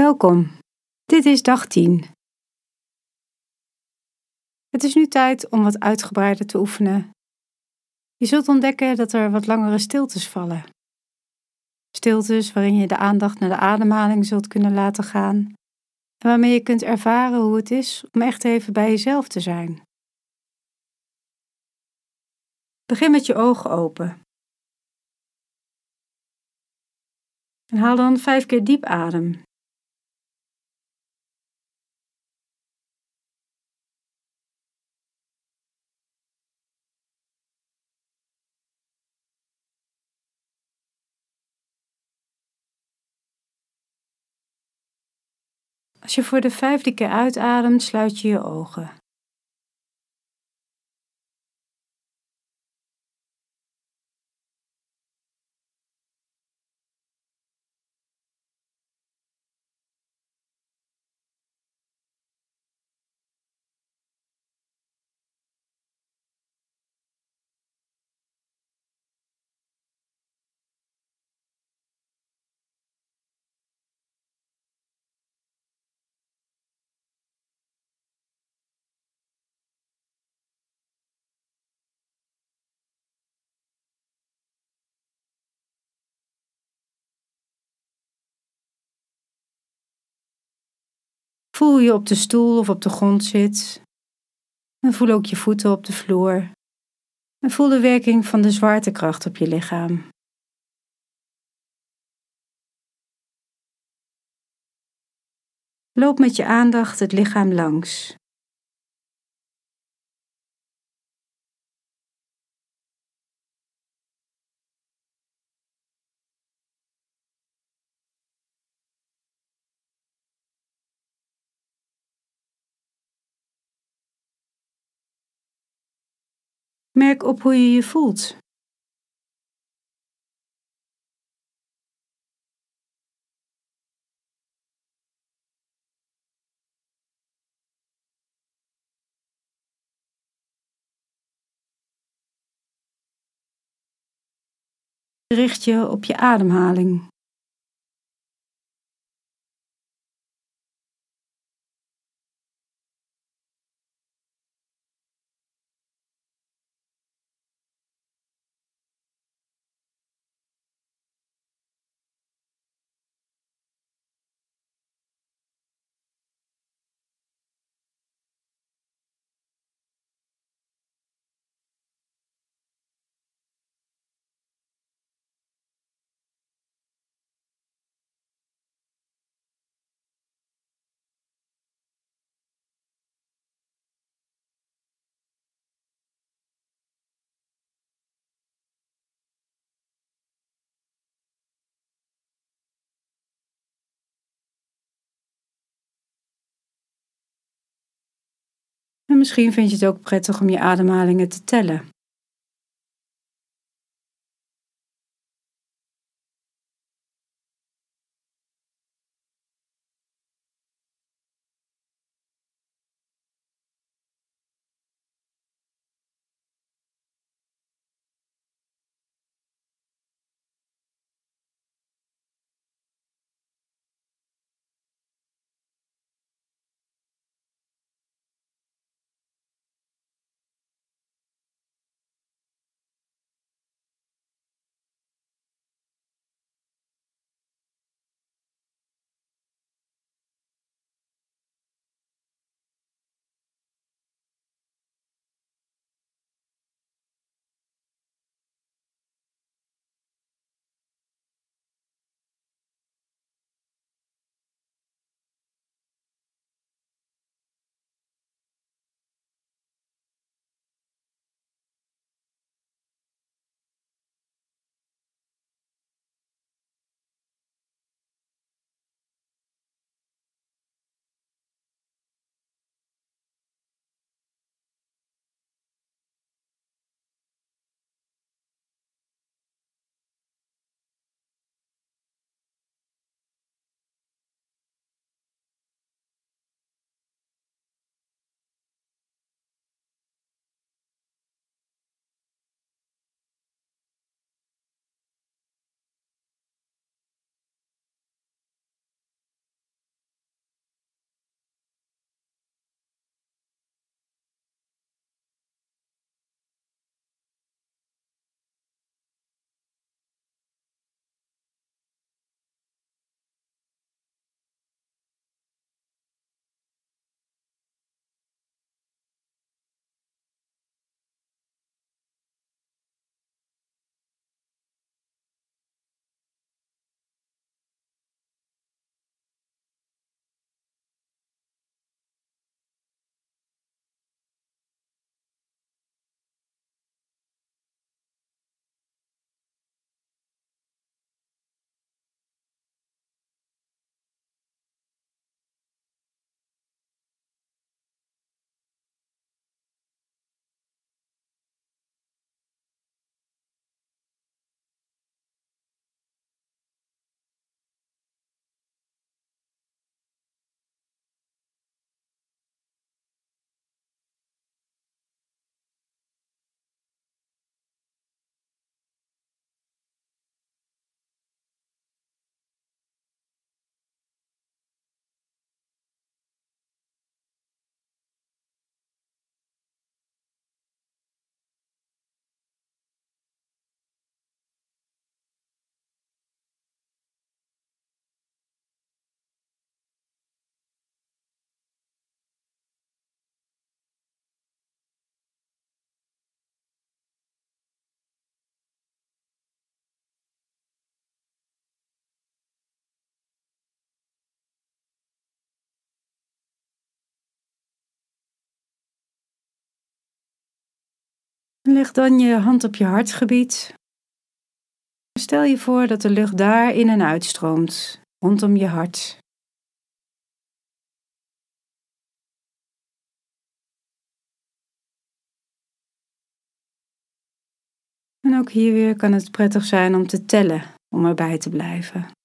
Welkom, dit is dag 10. Het is nu tijd om wat uitgebreider te oefenen. Je zult ontdekken dat er wat langere stiltes vallen. Stiltes waarin je de aandacht naar de ademhaling zult kunnen laten gaan en waarmee je kunt ervaren hoe het is om echt even bij jezelf te zijn. Begin met je ogen open. En haal dan vijf keer diep adem. Als je voor de vijfde keer uitademt, sluit je je ogen. Voel hoe je op de stoel of op de grond zit. En voel ook je voeten op de vloer. En voel de werking van de zwaartekracht op je lichaam. Loop met je aandacht het lichaam langs. Merk op hoe je je voelt. Richt je op je ademhaling. En misschien vind je het ook prettig om je ademhalingen te tellen. Leg dan je hand op je hartgebied. Stel je voor dat de lucht daar in en uitstroomt, rondom je hart. En ook hier weer kan het prettig zijn om te tellen om erbij te blijven.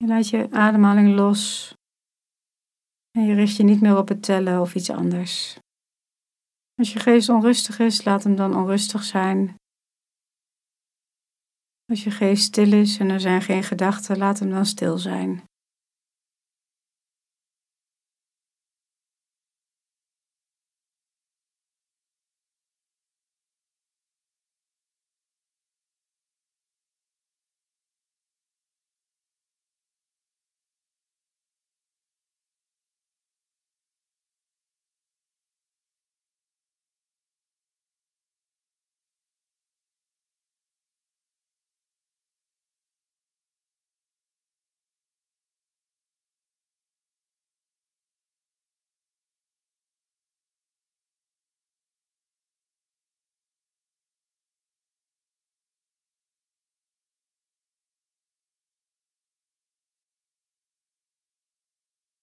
Je laat je ademhaling los. En je richt je niet meer op het tellen of iets anders. Als je geest onrustig is, laat hem dan onrustig zijn. Als je geest stil is en er zijn geen gedachten, laat hem dan stil zijn.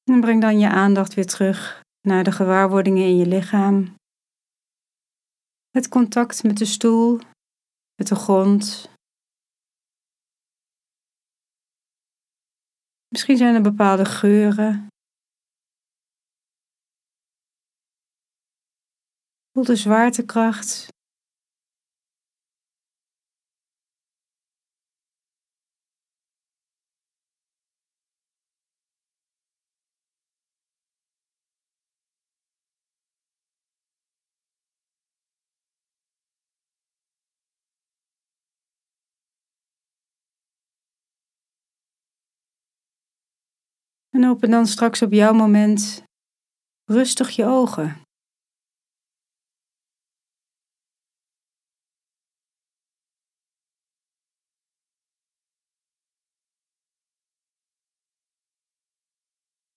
En breng dan je aandacht weer terug naar de gewaarwordingen in je lichaam. Het contact met de stoel, met de grond. Misschien zijn er bepaalde geuren. Voel de zwaartekracht En open dan straks op jouw moment rustig je ogen.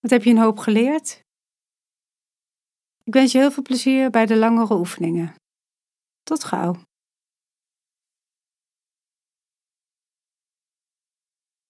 Wat heb je een hoop geleerd? Ik wens je heel veel plezier bij de langere oefeningen. Tot gauw.